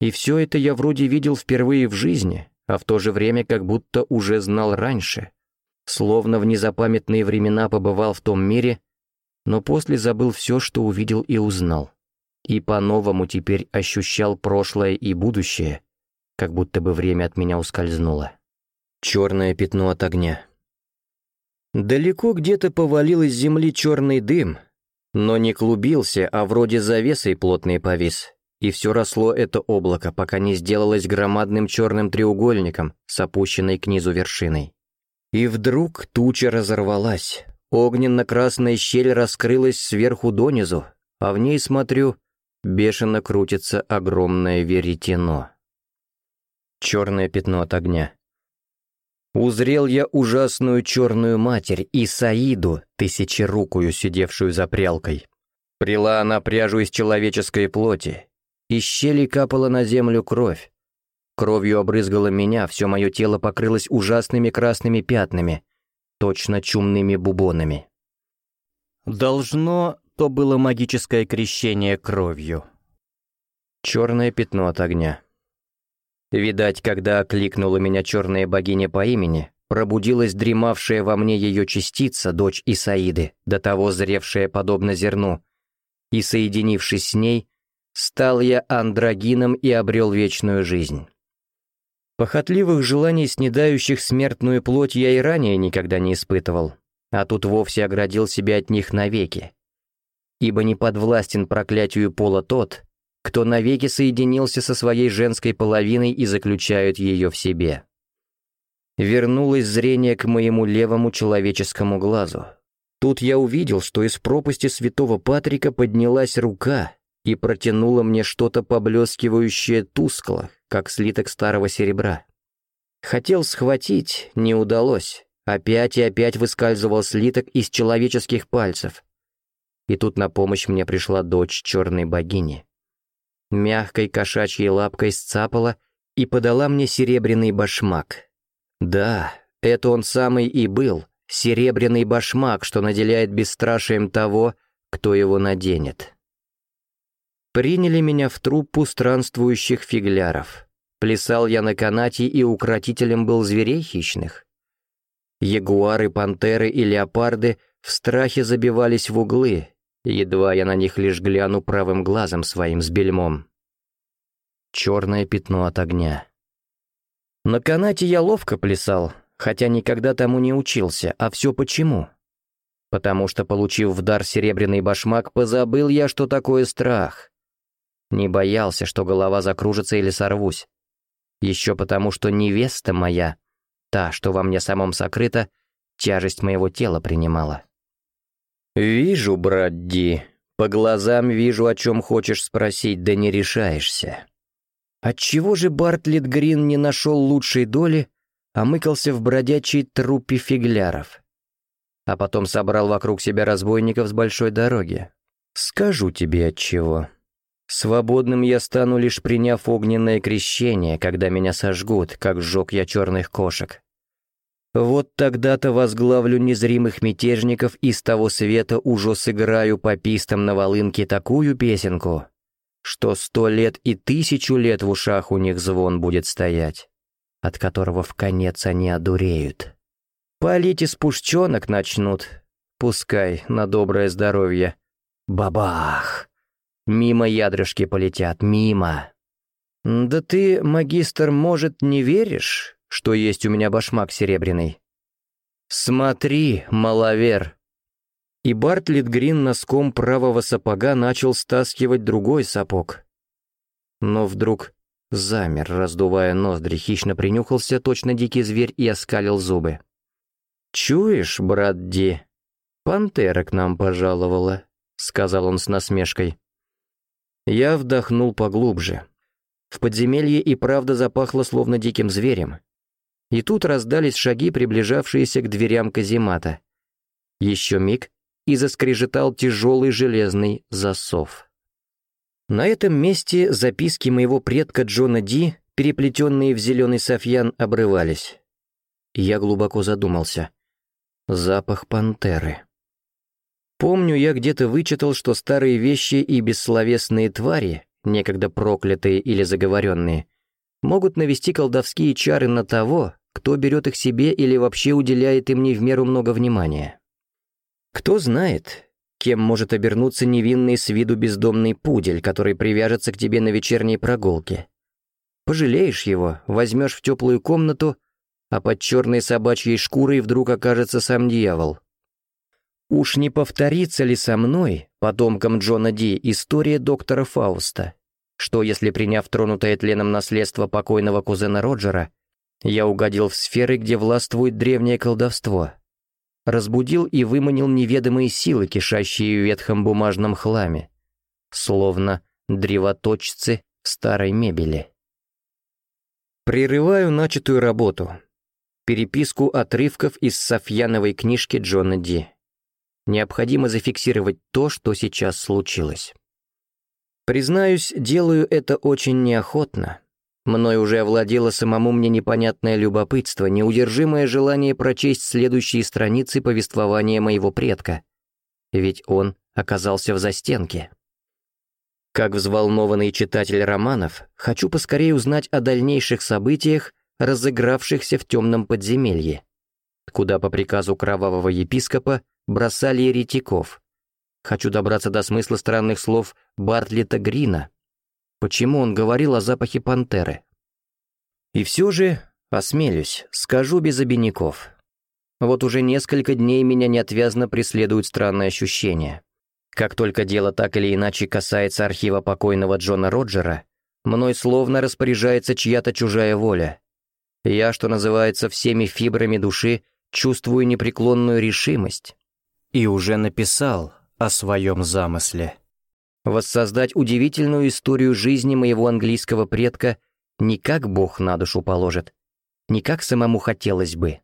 S1: И все это я вроде видел впервые в жизни, а в то же время как будто уже знал раньше. Словно в незапамятные времена побывал в том мире, но после забыл все, что увидел и узнал. И по-новому теперь ощущал прошлое и будущее, как будто бы время от меня ускользнуло. Черное пятно от огня. Далеко где-то повалил из земли черный дым, но не клубился, а вроде завесой плотный повис. И все росло это облако, пока не сделалось громадным черным треугольником с опущенной к низу вершиной. И вдруг туча разорвалась. Огненно-красная щель раскрылась сверху донизу, а в ней, смотрю, бешено крутится огромное веретено. Черное пятно от огня. Узрел я ужасную черную матерь и Саиду, тысячерукую, сидевшую за прялкой. Прила она пряжу из человеческой плоти. Из щели капала на землю кровь. Кровью обрызгала меня, все мое тело покрылось ужасными красными пятнами, точно чумными бубонами. Должно, то было магическое крещение кровью. Черное пятно от огня. Видать, когда окликнула меня черная богиня по имени, пробудилась дремавшая во мне ее частица, дочь Исаиды, до того зревшая подобно зерну, и, соединившись с ней, стал я андрогином и обрел вечную жизнь. Похотливых желаний, снедающих смертную плоть, я и ранее никогда не испытывал, а тут вовсе оградил себя от них навеки. Ибо не подвластен проклятию пола тот, кто навеки соединился со своей женской половиной и заключают ее в себе. Вернулось зрение к моему левому человеческому глазу. Тут я увидел, что из пропасти святого Патрика поднялась рука и протянула мне что-то поблескивающее тускло, как слиток старого серебра. Хотел схватить, не удалось. Опять и опять выскальзывал слиток из человеческих пальцев. И тут на помощь мне пришла дочь черной богини мягкой кошачьей лапкой сцапала и подала мне серебряный башмак. Да, это он самый и был, серебряный башмак, что наделяет бесстрашием того, кто его наденет. Приняли меня в труппу странствующих фигляров. Плясал я на канате и укротителем был зверей хищных. Ягуары, пантеры и леопарды в страхе забивались в углы, Едва я на них лишь гляну правым глазом своим с бельмом. Черное пятно от огня. На канате я ловко плясал, хотя никогда тому не учился, а все почему? Потому что, получив в дар серебряный башмак, позабыл я, что такое страх. Не боялся, что голова закружится или сорвусь. Еще потому, что невеста моя, та, что во мне самом сокрыта, тяжесть моего тела принимала. «Вижу, брат Ди. По глазам вижу, о чем хочешь спросить, да не решаешься. Отчего же Бартлетт Грин не нашел лучшей доли, а мыкался в бродячей труппе фигляров? А потом собрал вокруг себя разбойников с большой дороги. Скажу тебе отчего. Свободным я стану, лишь приняв огненное крещение, когда меня сожгут, как сжег я черных кошек. Вот тогда-то возглавлю незримых мятежников и с того света уже сыграю попистам на волынке такую песенку, что сто лет и тысячу лет в ушах у них звон будет стоять, от которого в конец они одуреют. Палить из пушченок начнут, пускай на доброе здоровье. Бабах! Мимо ядрышки полетят, мимо. Да ты, магистр, может, не веришь, что есть у меня башмак серебряный? Смотри, маловер. И Бартлетт Грин носком правого сапога начал стаскивать другой сапог. Но вдруг замер, раздувая ноздри, хищно принюхался точно дикий зверь и оскалил зубы. «Чуешь, брат Ди, пантера к нам пожаловала», — сказал он с насмешкой. Я вдохнул поглубже. В подземелье и правда запахло словно диким зверем. И тут раздались шаги, приближавшиеся к дверям каземата. Еще миг, и заскрежетал тяжелый железный засов. На этом месте записки моего предка Джона Ди, переплетенные в зеленый софьян, обрывались. Я глубоко задумался. Запах пантеры. Помню, я где-то вычитал, что старые вещи и бессловесные твари, некогда проклятые или заговоренные, могут навести колдовские чары на того, кто берет их себе или вообще уделяет им не в меру много внимания. Кто знает, кем может обернуться невинный с виду бездомный пудель, который привяжется к тебе на вечерней прогулке. Пожалеешь его, возьмешь в теплую комнату, а под черной собачьей шкурой вдруг окажется сам дьявол — Уж не повторится ли со мной, потомком Джона Ди, история доктора Фауста? Что если, приняв тронутое тленом наследство покойного кузена Роджера, я угодил в сферы, где властвует древнее колдовство? Разбудил и выманил неведомые силы, кишащие в ветхом бумажном хламе, словно древоточцы старой мебели. Прерываю начатую работу. Переписку отрывков из Софьяновой книжки Джона Ди. Необходимо зафиксировать то, что сейчас случилось. Признаюсь, делаю это очень неохотно. Мной уже овладело самому мне непонятное любопытство, неудержимое желание прочесть следующие страницы повествования моего предка. Ведь он оказался в застенке. Как взволнованный читатель романов, хочу поскорее узнать о дальнейших событиях, разыгравшихся в темном подземелье, куда по приказу кровавого епископа бросали еретиков. Хочу добраться до смысла странных слов Бартлета Грина. Почему он говорил о запахе пантеры? И все же, осмелюсь, скажу без обиняков. Вот уже несколько дней меня неотвязно преследуют странные ощущения. Как только дело так или иначе касается архива покойного Джона Роджера, мной словно распоряжается чья-то чужая воля. Я, что называется, всеми фибрами души чувствую непреклонную решимость и уже написал о своем замысле. Воссоздать удивительную историю жизни моего английского предка не как Бог на душу положит, не как самому хотелось бы,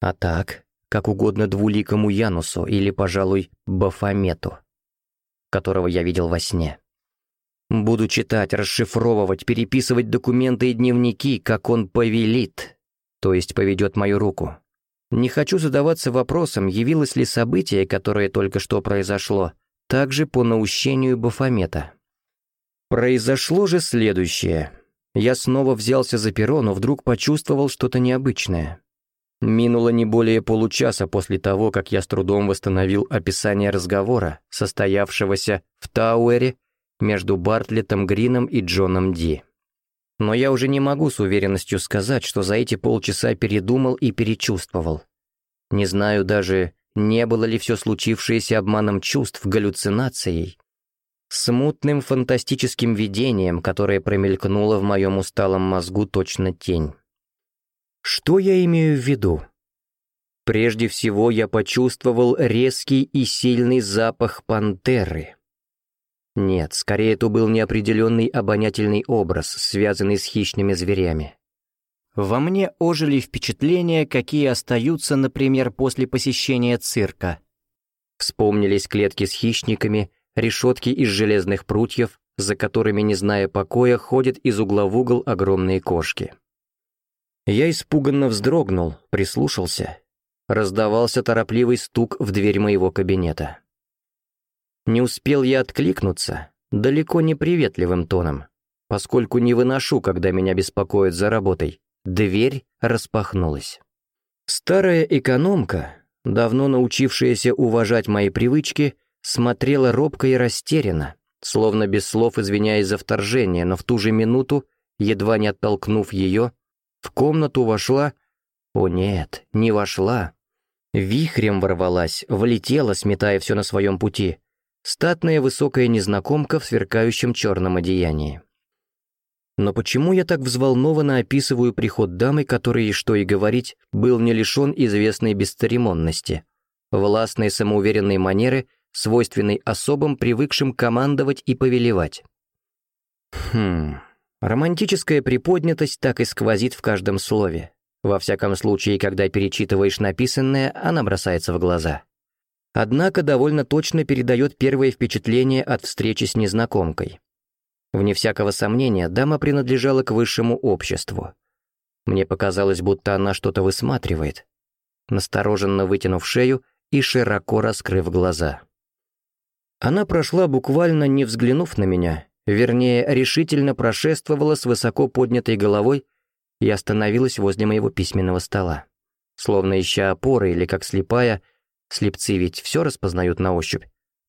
S1: а так, как угодно двуликому Янусу или, пожалуй, Бафомету, которого я видел во сне. Буду читать, расшифровывать, переписывать документы и дневники, как он повелит, то есть поведет мою руку. Не хочу задаваться вопросом, явилось ли событие, которое только что произошло, также по наущению Бафомета. Произошло же следующее. Я снова взялся за перо, но вдруг почувствовал что-то необычное. Минуло не более получаса после того, как я с трудом восстановил описание разговора, состоявшегося в Тауэре между Бартлетом Грином и Джоном Ди. Но я уже не могу с уверенностью сказать, что за эти полчаса передумал и перечувствовал. Не знаю даже, не было ли все случившееся обманом чувств, галлюцинацией, смутным фантастическим видением, которое промелькнуло в моем усталом мозгу точно тень. Что я имею в виду? Прежде всего я почувствовал резкий и сильный запах пантеры — нет, скорее это был неопределенный обонятельный образ, связанный с хищными зверями. Во мне ожили впечатления, какие остаются, например, после посещения цирка. Вспомнились клетки с хищниками, решетки из железных прутьев, за которыми, не зная покоя, ходят из угла в угол огромные кошки. Я испуганно вздрогнул, прислушался. Раздавался торопливый стук в дверь моего кабинета. Не успел я откликнуться, далеко не приветливым тоном, поскольку не выношу, когда меня беспокоят за работой. Дверь распахнулась. Старая экономка, давно научившаяся уважать мои привычки, смотрела робко и растерянно, словно без слов извиняясь за вторжение, но в ту же минуту, едва не оттолкнув ее, в комнату вошла... О нет, не вошла. Вихрем ворвалась, влетела, сметая все на своем пути. Статная высокая незнакомка в сверкающем черном одеянии. Но почему я так взволнованно описываю приход дамы, который, что и говорить, был не лишен известной бесцеремонности, властной самоуверенной манеры, свойственной особам, привыкшим командовать и повелевать? Хм, романтическая приподнятость так и сквозит в каждом слове. Во всяком случае, когда перечитываешь написанное, она бросается в глаза. Однако довольно точно передает первое впечатление от встречи с незнакомкой. Вне всякого сомнения, дама принадлежала к высшему обществу. Мне показалось, будто она что-то высматривает, настороженно вытянув шею и широко раскрыв глаза. Она прошла буквально не взглянув на меня, вернее, решительно прошествовала с высоко поднятой головой и остановилась возле моего письменного стола. Словно ища опоры или как слепая, слепцы ведь все распознают на ощупь,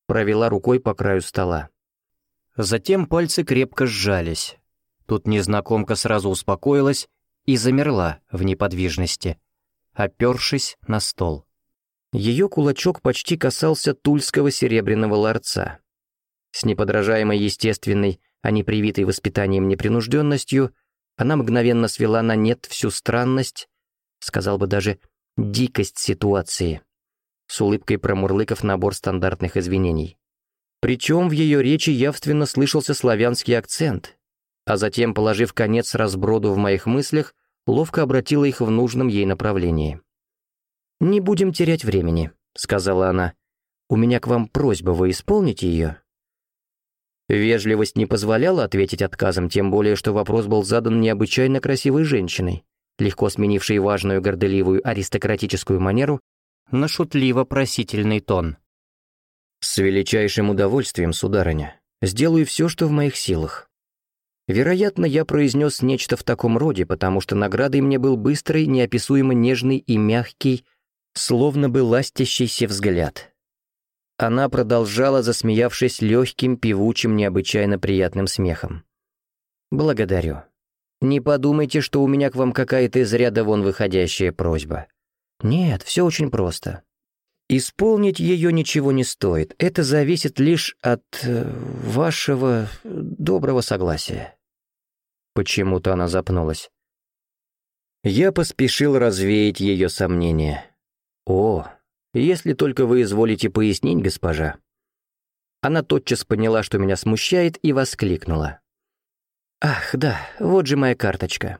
S1: провела рукой по краю стола. Затем пальцы крепко сжались. Тут незнакомка сразу успокоилась и замерла в неподвижности, опершись на стол. Ее кулачок почти касался тульского серебряного ларца. С неподражаемой естественной, а не привитой воспитанием непринужденностью, она мгновенно свела на нет всю странность, сказал бы даже дикость ситуации, с улыбкой промурлыков набор стандартных извинений. Причем в ее речи явственно слышался славянский акцент, а затем, положив конец разброду в моих мыслях, ловко обратила их в нужном ей направлении. «Не будем терять времени», — сказала она. «У меня к вам просьба, вы исполните ее?» Вежливость не позволяла ответить отказом, тем более, что вопрос был задан необычайно красивой женщиной, легко сменившей важную горделивую аристократическую манеру на шутливо-просительный тон. «С величайшим удовольствием, сударыня. Сделаю все, что в моих силах». Вероятно, я произнес нечто в таком роде, потому что наградой мне был быстрый, неописуемо нежный и мягкий, словно бы ластящийся взгляд. Она продолжала, засмеявшись легким, певучим, необычайно приятным смехом. «Благодарю. Не подумайте, что у меня к вам какая-то из ряда вон выходящая просьба. Нет, все очень просто. Исполнить ее ничего не стоит. Это зависит лишь от э, вашего доброго согласия. Почему-то она запнулась. Я поспешил развеять ее сомнения. О, если только вы изволите пояснить, госпожа. Она тотчас поняла, что меня смущает, и воскликнула. «Ах, да, вот же моя карточка.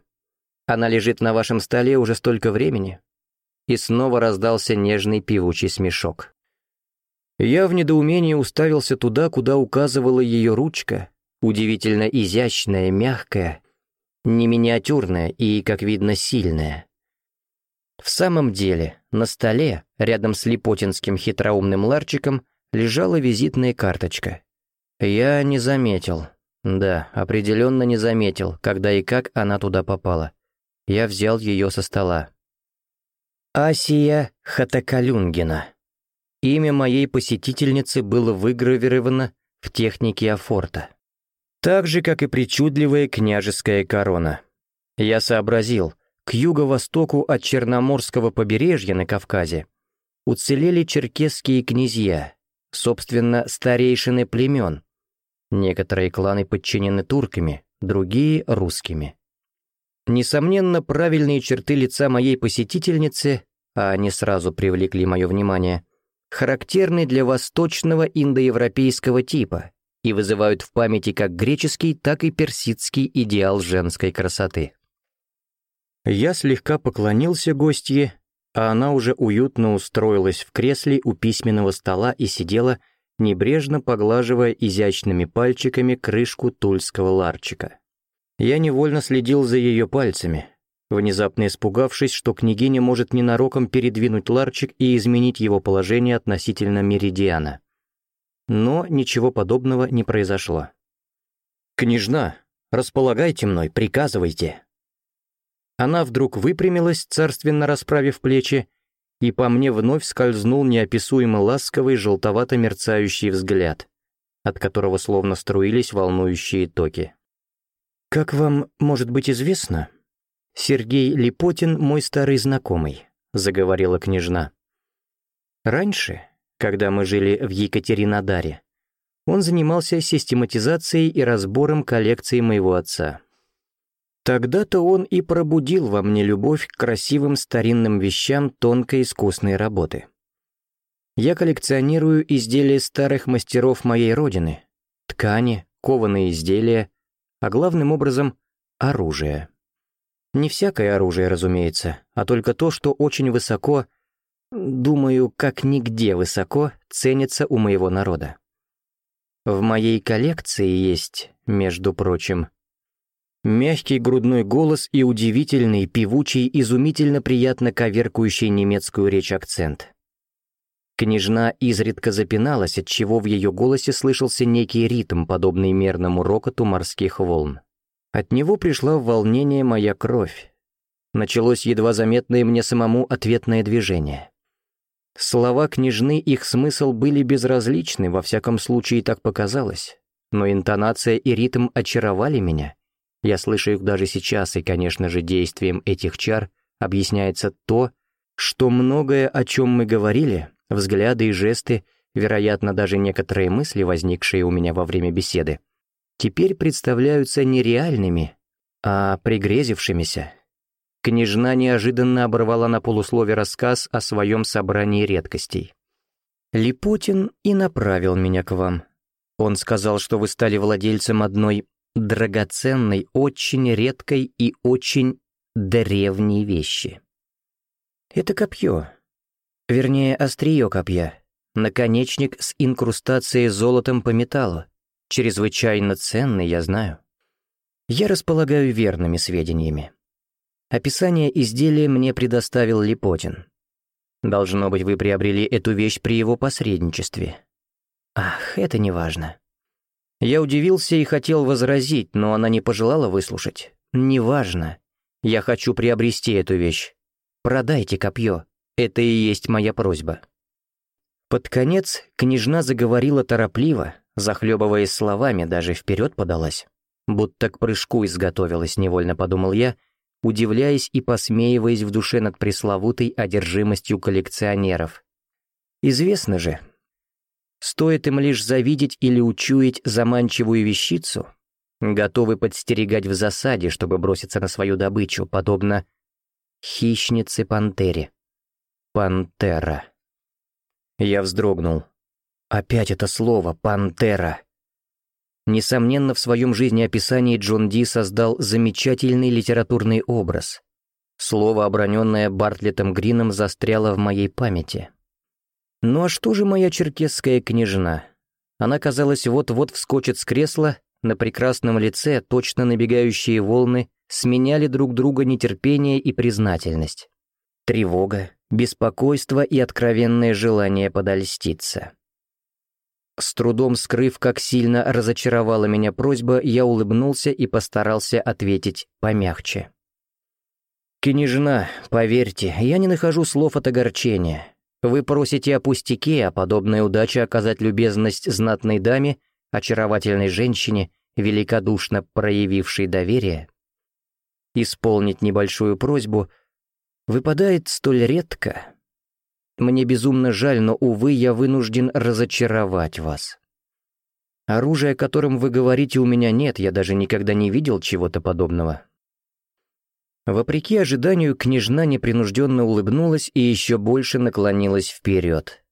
S1: Она лежит на вашем столе уже столько времени и снова раздался нежный певучий смешок. Я в недоумении уставился туда, куда указывала ее ручка, удивительно изящная, мягкая, не миниатюрная и, как видно, сильная. В самом деле, на столе, рядом с липотинским хитроумным ларчиком, лежала визитная карточка. Я не заметил. Да, определенно не заметил, когда и как она туда попала. Я взял ее со стола. Асия Хатакалюнгина. Имя моей посетительницы было выгравировано в технике афорта. Так же, как и причудливая княжеская корона. Я сообразил, к юго-востоку от Черноморского побережья на Кавказе уцелели черкесские князья, собственно, старейшины племен. Некоторые кланы подчинены турками, другие — русскими. Несомненно, правильные черты лица моей посетительницы, а они сразу привлекли мое внимание, характерны для восточного индоевропейского типа и вызывают в памяти как греческий, так и персидский идеал женской красоты. Я слегка поклонился гостье, а она уже уютно устроилась в кресле у письменного стола и сидела, небрежно поглаживая изящными пальчиками крышку тульского ларчика. Я невольно следил за ее пальцами, внезапно испугавшись, что княгиня может ненароком передвинуть ларчик и изменить его положение относительно меридиана. Но ничего подобного не произошло. «Княжна, располагайте мной, приказывайте». Она вдруг выпрямилась, царственно расправив плечи, и по мне вновь скользнул неописуемо ласковый желтовато-мерцающий взгляд, от которого словно струились волнующие токи. «Как вам может быть известно, Сергей Липотин мой старый знакомый», — заговорила княжна. «Раньше, когда мы жили в Екатеринодаре, он занимался систематизацией и разбором коллекции моего отца. Тогда-то он и пробудил во мне любовь к красивым старинным вещам тонкой искусной работы. Я коллекционирую изделия старых мастеров моей родины, ткани, кованые изделия, а главным образом — оружие. Не всякое оружие, разумеется, а только то, что очень высоко, думаю, как нигде высоко, ценится у моего народа. В моей коллекции есть, между прочим, мягкий грудной голос и удивительный, певучий, изумительно приятно коверкующий немецкую речь акцент. Княжна изредка запиналась, отчего в ее голосе слышался некий ритм, подобный мерному рокоту морских волн. От него пришла в волнение моя кровь. Началось едва заметное мне самому ответное движение. Слова княжны, их смысл были безразличны, во всяком случае так показалось. Но интонация и ритм очаровали меня. Я слышу их даже сейчас, и, конечно же, действием этих чар объясняется то, что многое, о чем мы говорили, взгляды и жесты, вероятно, даже некоторые мысли, возникшие у меня во время беседы, теперь представляются не реальными, а пригрезившимися. Княжна неожиданно оборвала на полуслове рассказ о своем собрании редкостей. «Липутин и направил меня к вам. Он сказал, что вы стали владельцем одной драгоценной, очень редкой и очень древней вещи. Это копье, вернее, острие копья, наконечник с инкрустацией золотом по металлу, Чрезвычайно ценный, я знаю. Я располагаю верными сведениями. Описание изделия мне предоставил Липотин. Должно быть, вы приобрели эту вещь при его посредничестве. Ах, это не важно. Я удивился и хотел возразить, но она не пожелала выслушать. «Неважно. Я хочу приобрести эту вещь. Продайте копье. Это и есть моя просьба». Под конец княжна заговорила торопливо, захлебываясь словами, даже вперед подалась. Будто к прыжку изготовилась, невольно подумал я, удивляясь и посмеиваясь в душе над пресловутой одержимостью коллекционеров. Известно же, стоит им лишь завидеть или учуять заманчивую вещицу, готовы подстерегать в засаде, чтобы броситься на свою добычу, подобно хищнице-пантере. Пантера. Я вздрогнул. Опять это слово «пантера». Несомненно, в своем жизнеописании Джон Ди создал замечательный литературный образ. Слово, оброненное Бартлетом Грином, застряло в моей памяти. Ну а что же моя черкесская княжна? Она, казалось, вот-вот вскочит с кресла, на прекрасном лице точно набегающие волны сменяли друг друга нетерпение и признательность. Тревога, беспокойство и откровенное желание подольститься. С трудом скрыв, как сильно разочаровала меня просьба, я улыбнулся и постарался ответить помягче. «Княжна, поверьте, я не нахожу слов от огорчения. Вы просите о пустяке, а подобная удача оказать любезность знатной даме, очаровательной женщине, великодушно проявившей доверие. Исполнить небольшую просьбу выпадает столь редко, мне безумно жаль, но, увы, я вынужден разочаровать вас. Оружия, о котором вы говорите, у меня нет, я даже никогда не видел чего-то подобного». Вопреки ожиданию, княжна непринужденно улыбнулась и еще больше наклонилась вперед.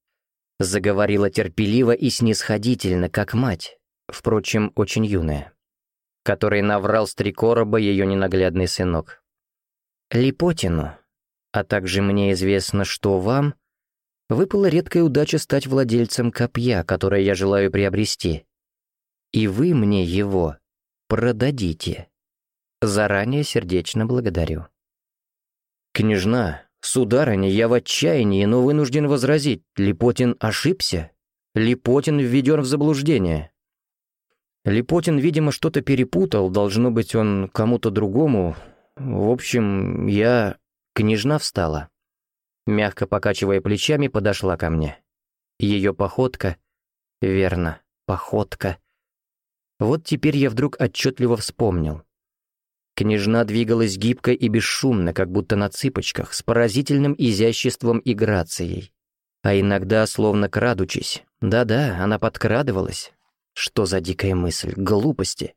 S1: Заговорила терпеливо и снисходительно, как мать, впрочем, очень юная, которой наврал с три короба ее ненаглядный сынок. «Липотину, а также мне известно, что вам...» выпала редкая удача стать владельцем копья, которое я желаю приобрести. И вы мне его продадите. Заранее сердечно благодарю. Княжна, сударыня, я в отчаянии, но вынужден возразить, Липотин ошибся. Липотин введен в заблуждение. Липотин, видимо, что-то перепутал, должно быть, он кому-то другому. В общем, я... Княжна встала. Мягко покачивая плечами, подошла ко мне. Ее походка... Верно, походка. Вот теперь я вдруг отчетливо вспомнил. Княжна двигалась гибко и бесшумно, как будто на цыпочках, с поразительным изяществом и грацией. А иногда, словно крадучись, да-да, она подкрадывалась. Что за дикая мысль, глупости?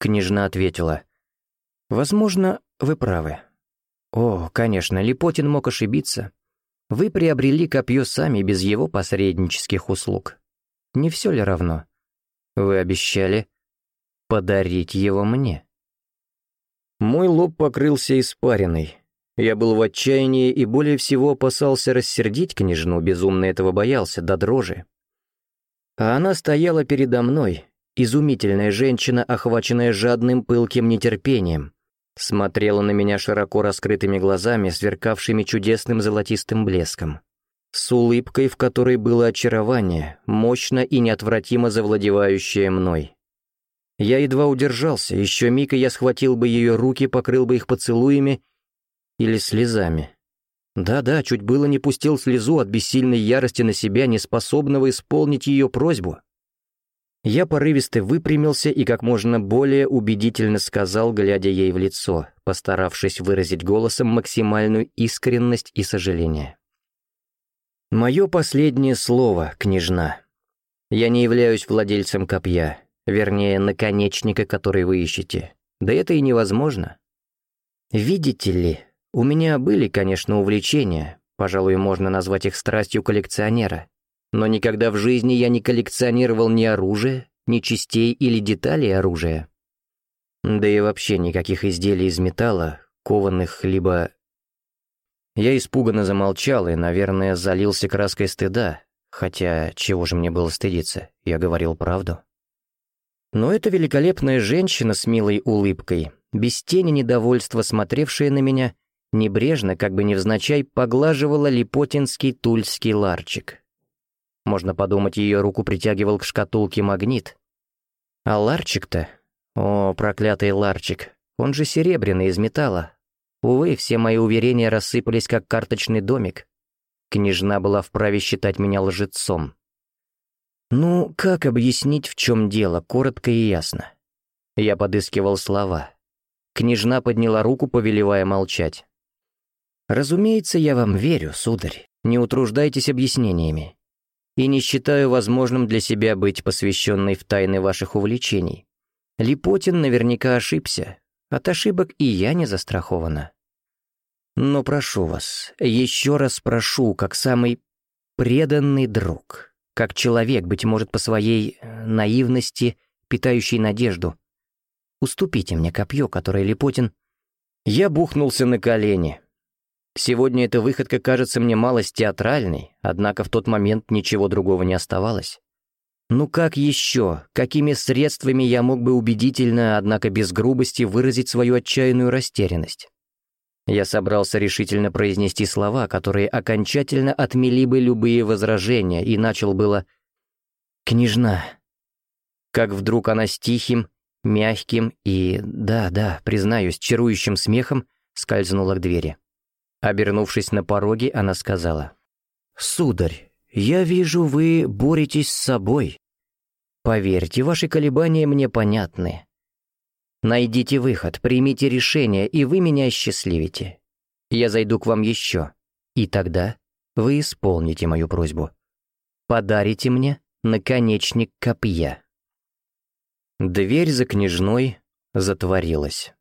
S1: Княжна ответила. «Возможно, вы правы. О, конечно, Липотин мог ошибиться. Вы приобрели копье сами без его посреднических услуг. Не все ли равно? Вы обещали подарить его мне». Мой лоб покрылся испариной. Я был в отчаянии и более всего опасался рассердить княжну, безумно этого боялся, до дрожи. А она стояла передо мной, изумительная женщина, охваченная жадным пылким нетерпением, смотрела на меня широко раскрытыми глазами, сверкавшими чудесным золотистым блеском, с улыбкой, в которой было очарование, мощно и неотвратимо завладевающее мной. Я едва удержался, еще миг, и я схватил бы ее руки, покрыл бы их поцелуями или слезами. Да-да, чуть было не пустил слезу от бессильной ярости на себя, неспособного исполнить ее просьбу. Я порывисто выпрямился и как можно более убедительно сказал, глядя ей в лицо, постаравшись выразить голосом максимальную искренность и сожаление. «Мое последнее слово, княжна. Я не являюсь владельцем копья, Вернее, наконечника, который вы ищете. Да это и невозможно. Видите ли, у меня были, конечно, увлечения, пожалуй, можно назвать их страстью коллекционера, но никогда в жизни я не коллекционировал ни оружия, ни частей или деталей оружия. Да и вообще никаких изделий из металла, кованых либо... Я испуганно замолчал и, наверное, залился краской стыда, хотя чего же мне было стыдиться, я говорил правду. Но эта великолепная женщина с милой улыбкой, без тени недовольства смотревшая на меня, небрежно, как бы невзначай, поглаживала липотинский тульский ларчик. Можно подумать, ее руку притягивал к шкатулке магнит. А ларчик-то... О, проклятый ларчик, он же серебряный, из металла. Увы, все мои уверения рассыпались, как карточный домик. Княжна была вправе считать меня лжецом. Ну, как объяснить, в чем дело, коротко и ясно? Я подыскивал слова. Княжна подняла руку, повелевая молчать. «Разумеется, я вам верю, сударь. Не утруждайтесь объяснениями. И не считаю возможным для себя быть посвященной в тайны ваших увлечений. Липотин наверняка ошибся. От ошибок и я не застрахована. Но прошу вас, еще раз прошу, как самый преданный друг, как человек, быть может, по своей э, наивности, питающий надежду. Уступите мне копье, которое Липотин... Я бухнулся на колени. Сегодня эта выходка кажется мне малость театральной, однако в тот момент ничего другого не оставалось. Ну как еще, какими средствами я мог бы убедительно, однако без грубости, выразить свою отчаянную растерянность? Я собрался решительно произнести слова, которые окончательно отмели бы любые возражения, и начал было «Княжна». Как вдруг она с тихим, мягким и, да-да, признаюсь, чарующим смехом скользнула к двери. Обернувшись на пороге, она сказала «Сударь, я вижу, вы боретесь с собой. Поверьте, ваши колебания мне понятны. Найдите выход, примите решение, и вы меня счастливите. Я зайду к вам еще, и тогда вы исполните мою просьбу. Подарите мне наконечник копья. Дверь за княжной затворилась.